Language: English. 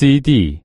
CD